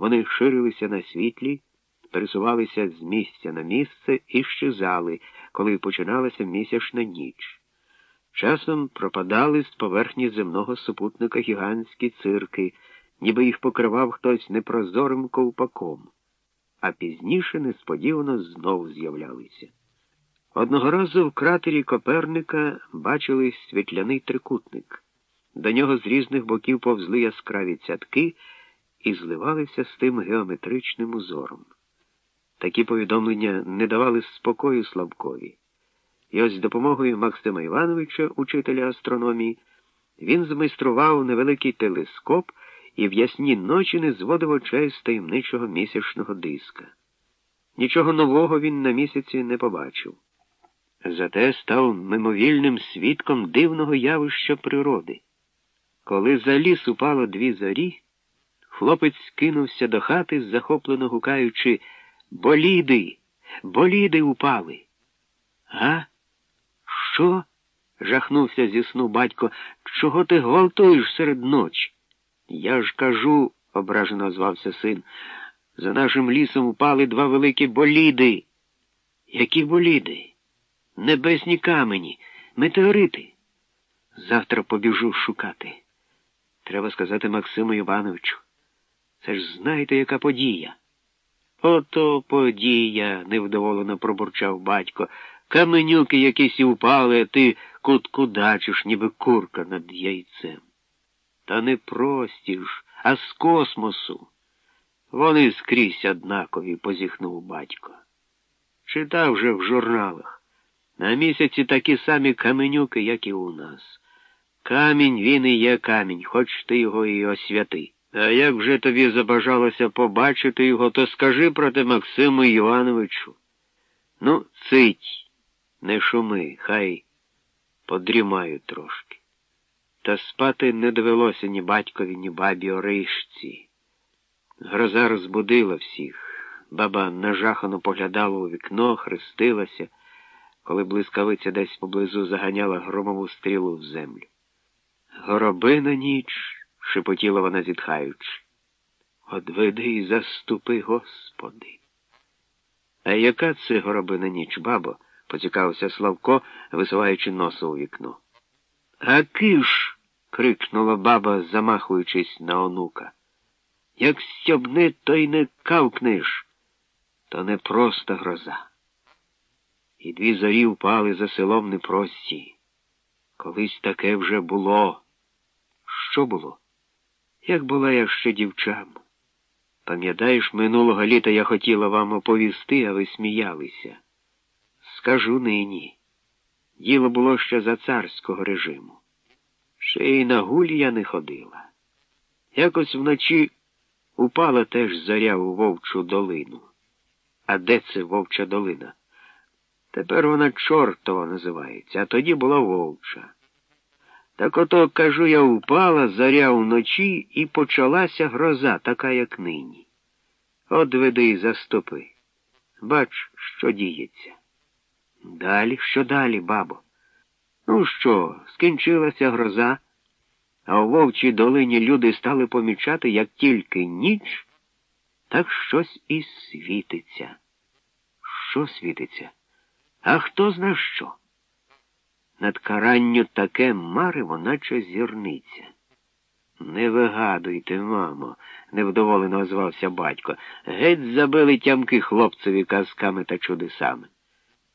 Вони ширилися на світлі, пересувалися з місця на місце і щезали, коли починалася місячна ніч. Часом пропадали з поверхні земного супутника гігантські цирки, ніби їх покривав хтось непрозорим ковпаком, а пізніше несподівано знов з'являлися. Одного разу в кратері Коперника бачили світляний трикутник. До нього з різних боків повзли яскраві цятки і зливалися з тим геометричним узором. Такі повідомлення не давали спокою Славкові. І ось з допомогою Максима Івановича, учителя астрономії, він змайстрував невеликий телескоп і в ясні ночі не зводив очей з таємничого місячного диска. Нічого нового він на місяці не побачив. Зате став мимовільним свідком дивного явища природи. Коли за ліс упало дві зорі, хлопець кинувся до хати, захоплено гукаючи Боліди, боліди упали. Га? Що? жахнувся зі сну батько. Чого ти гвалтуєш серед ночі? Я ж кажу, ображено звався син. За нашим лісом упали два великі боліди. Які боліди? Небесні камені, метеорити. Завтра побіжу шукати. Треба сказати Максиму Івановичу. Це ж знаєте, яка подія? Ото подія, невдоволено пробурчав батько. Каменюки якісь упали, а ти куткудачиш, ніби курка над яйцем. Та не прості ж, а з космосу. Вони скрізь однакові, позіхнув батько. Читав же в журналах. На місяці такі самі каменюки, як і у нас. Камінь він і є камінь, хоч ти його і освяти. А як вже тобі забажалося побачити його, то скажи про те Максиму Івановичу. Ну, цить, не шуми, хай подрімаю трошки. Та спати не довелося ні батькові, ні бабі Оришці. Гроза розбудила всіх. Баба нажахано поглядала у вікно, хрестилася, коли блискавиця десь поблизу заганяла громову стрілу в землю. Горобина ніч, шепотіла вона зітхаючи. Одведи і заступи, Господи. А яка це горобина ніч, бабо? поцікавився Славко, висуваючи носа у вікно. А киш. крикнула баба, замахуючись на онука. Як стьобне, то й не кавкнеш, то не просто гроза. І дві зорі впали за селом непрості. Колись таке вже було. Що було? Як була я ще дівчам. Пам'ятаєш, минулого літа я хотіла вам оповісти, а ви сміялися. Скажу нині. Діло було ще за царського режиму. Ще й на гулі я не ходила. Якось вночі упала теж зоря у вовчу долину. А де це вовча долина? Тепер вона чортова називається, а тоді була вовча. Так ото, кажу, я упала заря вночі і почалася гроза, така, як нині. От веди і заступи. Бач, що діється. Далі, що далі, бабо? Ну що, скінчилася гроза, а у вовчій долині люди стали помічати, як тільки ніч, так щось і світиться. Що світиться? А хто зна що? Над каранню таке марево, наче зірниця. Не вигадуйте, мамо, невдоволено озвався батько. Геть забили тямки хлопцеві казками та чудесами.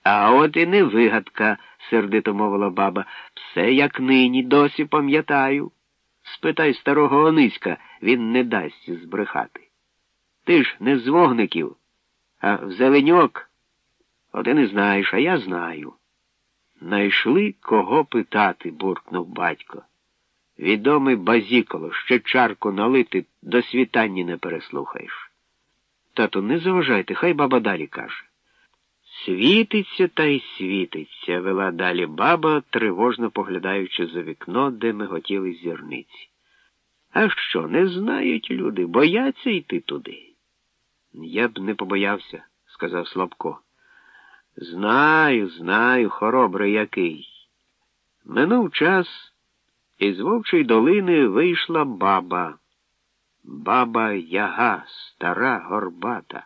А от і не вигадка, сердито мовила баба. Все як нині, досі пам'ятаю. Спитай старого Ониська, він не дасть збрехати. Ти ж не з вогників, а в зеленьок. Один і знаєш, а я знаю. Найшли кого питати, буркнув батько. Відомий базіколо, ще чарку налити до світання не переслухаєш. Тату, не заважайте, хай баба далі каже. Світиться та й світиться, вела далі баба, тривожно поглядаючи за вікно, де миготіли зірниці. А що, не знають люди, бояться йти туди? Я б не побоявся, сказав Слабко. Знаю, знаю, хоробрий який. Минув час, і з вовчої долини вийшла баба. Баба яга, стара горбата.